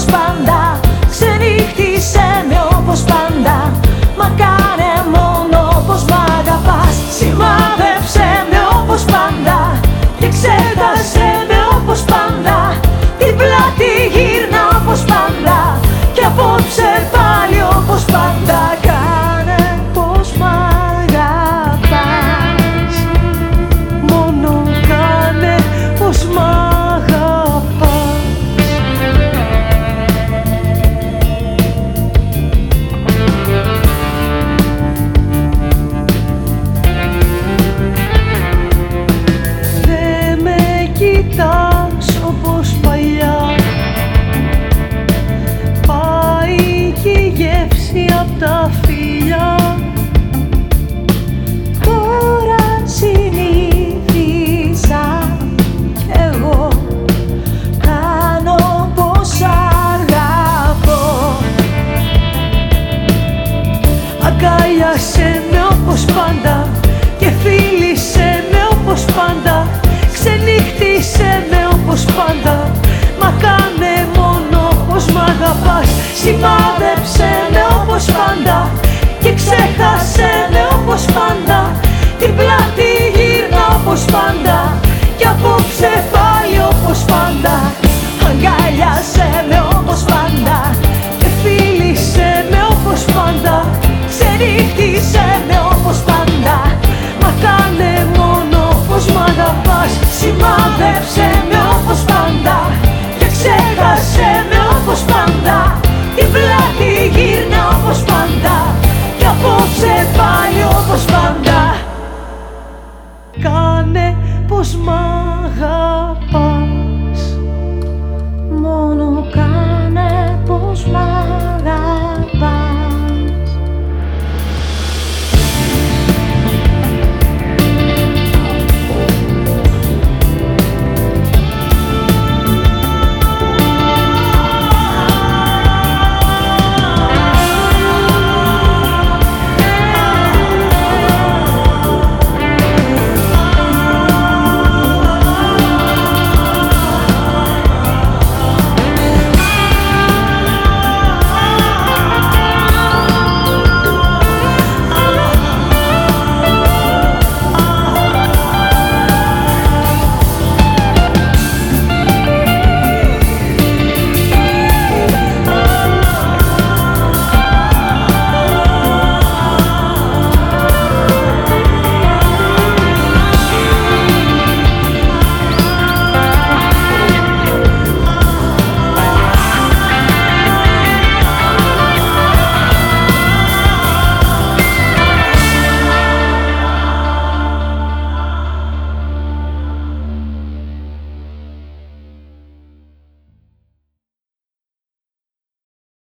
Ξενήχτησε πάντα. Ξενύχτησε με όπως πάντα.